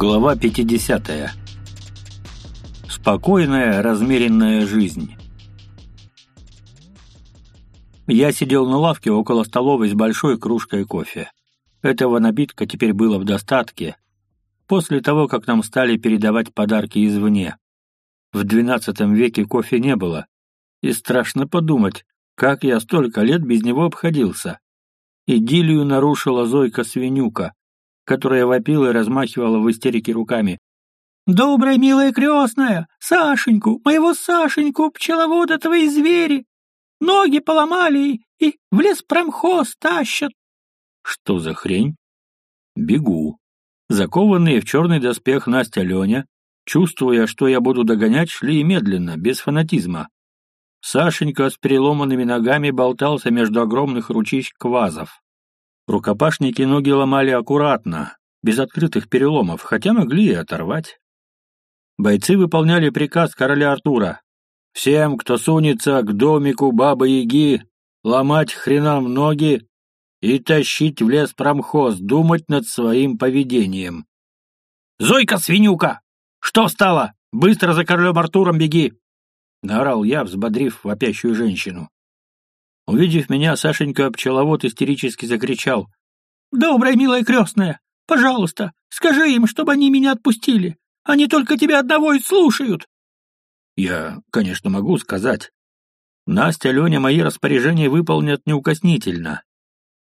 Глава 50. Спокойная, размеренная жизнь. Я сидел на лавке около столовой с большой кружкой кофе. Этого напитка теперь было в достатке, после того, как нам стали передавать подарки извне. В XII веке кофе не было, и страшно подумать, как я столько лет без него обходился. Идиллию нарушила Зойка Свинюка, которая вопила и размахивала в истерике руками. «Добрая, милая крестная! Сашеньку, моего Сашеньку, пчеловода твои звери! Ноги поломали и в лес промхоз тащат!» Что за хрень? Бегу. Закованные в черный доспех Настя Леня, чувствуя, что я буду догонять, шли медленно, без фанатизма. Сашенька с переломанными ногами болтался между огромных ручищ квазов. Рукопашники ноги ломали аккуратно, без открытых переломов, хотя могли и оторвать. Бойцы выполняли приказ короля Артура. Всем, кто сунется к домику Бабы-Яги, ломать хренам ноги и тащить в лес промхоз, думать над своим поведением. «Зойка, свинюка! Что встала? Быстро за королем Артуром беги!» — наорал я, взбодрив вопящую женщину. Увидев меня, Сашенька-пчеловод истерически закричал. «Добрая, милая крестная, пожалуйста, скажи им, чтобы они меня отпустили. Они только тебя одного и слушают». Я, конечно, могу сказать. Настя, Леня мои распоряжения выполнят неукоснительно.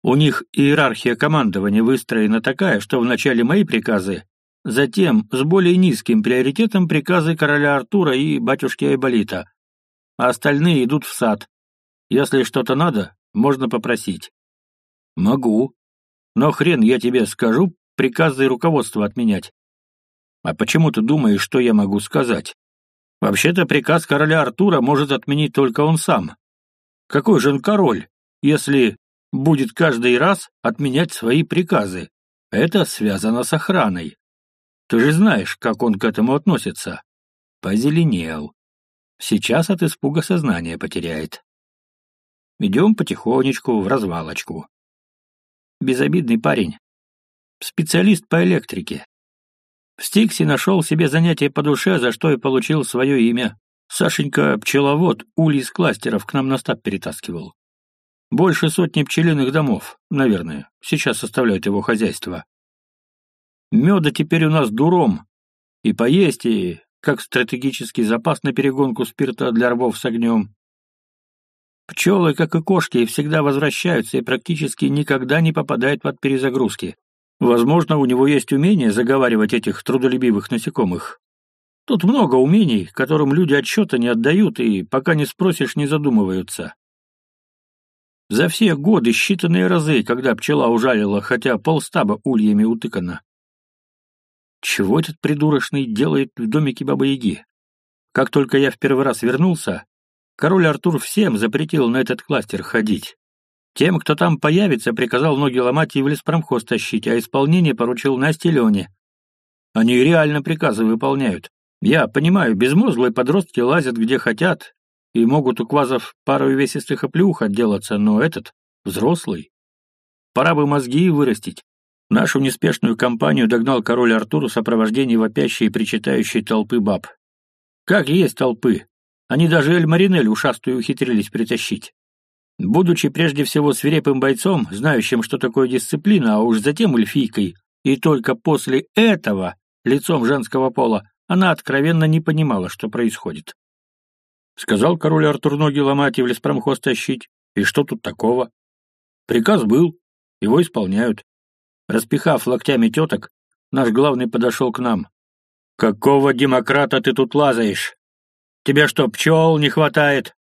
У них иерархия командования выстроена такая, что вначале мои приказы, затем с более низким приоритетом приказы короля Артура и батюшки Айболита, а остальные идут в сад, если что-то надо, можно попросить. Могу. Но хрен я тебе скажу приказы и руководство отменять. А почему ты думаешь, что я могу сказать? Вообще-то приказ короля Артура может отменить только он сам. Какой же он король, если будет каждый раз отменять свои приказы? Это связано с охраной. Ты же знаешь, как он к этому относится. Позеленел. Сейчас от испуга сознание потеряет. Идем потихонечку, в развалочку. Безобидный парень. Специалист по электрике. В Стиксе нашел себе занятие по душе, за что и получил свое имя. Сашенька пчеловод улей из кластеров к нам на стаб перетаскивал. Больше сотни пчелиных домов, наверное, сейчас составляют его хозяйство. Меда теперь у нас дуром. И поесть, и как стратегический запас на перегонку спирта для рвов с огнем. Пчелы, как и кошки, всегда возвращаются и практически никогда не попадают под перезагрузки. Возможно, у него есть умение заговаривать этих трудолюбивых насекомых. Тут много умений, которым люди отчета не отдают и, пока не спросишь, не задумываются. За все годы считанные разы, когда пчела ужалила, хотя полстаба ульями утыкана. Чего этот придурочный делает в домике Бабы-Яги? Как только я в первый раз вернулся, Король Артур всем запретил на этот кластер ходить. Тем, кто там появится, приказал ноги ломать и в леспромхоз тащить, а исполнение поручил Насте Лене. Они реально приказы выполняют. Я понимаю, безмозглые подростки лазят где хотят и могут у квазов пару увесистых оплеух отделаться, но этот — взрослый. Пора бы мозги вырастить. Нашу неспешную компанию догнал король Артур в сопровождении вопящей и причитающей толпы баб. Как есть толпы, они даже Эль-Маринель ушастую ухитрились притащить. Будучи прежде всего свирепым бойцом, знающим, что такое дисциплина, а уж затем эльфийкой, и только после этого лицом женского пола, она откровенно не понимала, что происходит. Сказал король Артур ноги ломать и в леспромхоз тащить. И что тут такого? Приказ был, его исполняют. Распихав локтями теток, наш главный подошел к нам. «Какого демократа ты тут лазаешь? Тебе что, пчел не хватает?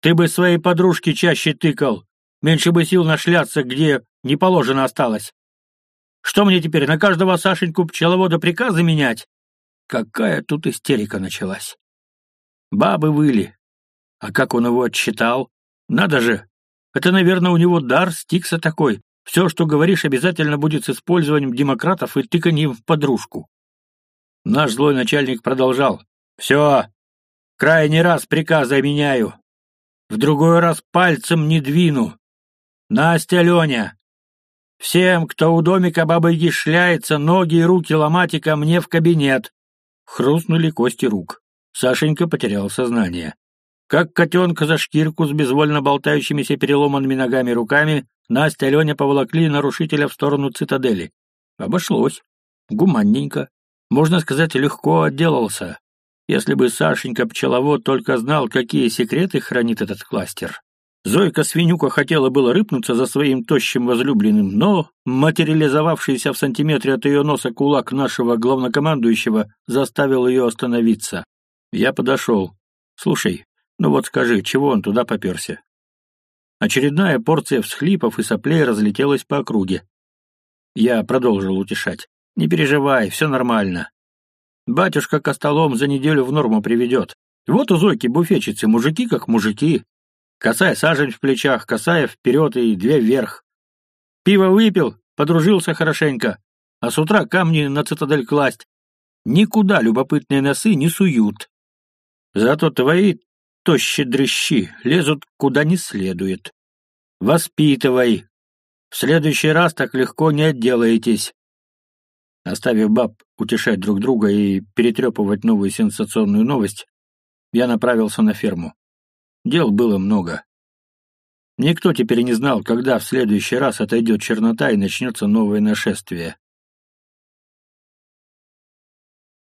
Ты бы своей подружке чаще тыкал, меньше бы сил нашляться, где не положено осталось. Что мне теперь, на каждого Сашеньку пчеловода приказы менять? Какая тут истерика началась. Бабы выли. А как он его отчитал? Надо же! Это, наверное, у него дар Стикса такой. Все, что говоришь, обязательно будет с использованием демократов и тыканьем в подружку. Наш злой начальник продолжал. «Все, Крайний раз приказы меняю. В другой раз пальцем не двину. Настя, Леня, Всем, кто у домика бабы шляется, ноги и руки ломать и ко мне в кабинет. Хрустнули кости рук. Сашенька потерял сознание. Как котенка за шкирку с безвольно болтающимися переломанными ногами и руками, Настя и Леня поволокли нарушителя в сторону цитадели. Обошлось. Гуманненько. Можно сказать, легко отделался. Если бы Сашенька-пчеловод только знал, какие секреты хранит этот кластер. Зойка-свинюка хотела было рыпнуться за своим тощим возлюбленным, но материализовавшийся в сантиметре от ее носа кулак нашего главнокомандующего заставил ее остановиться. Я подошел. «Слушай, ну вот скажи, чего он туда поперся?» Очередная порция всхлипов и соплей разлетелась по округе. Я продолжил утешать. «Не переживай, все нормально. Батюшка Костолом за неделю в норму приведет. Вот у Зойки буфетчицы мужики как мужики. Косая сажень в плечах, косая вперед и две вверх. Пиво выпил, подружился хорошенько, а с утра камни на цитадель класть. Никуда любопытные носы не суют. Зато твои тощие дрыщи лезут куда не следует. Воспитывай. В следующий раз так легко не отделаетесь. Оставив баб утешать друг друга и перетрепывать новую сенсационную новость, я направился на ферму. Дел было много. Никто теперь не знал, когда в следующий раз отойдет чернота и начнется новое нашествие.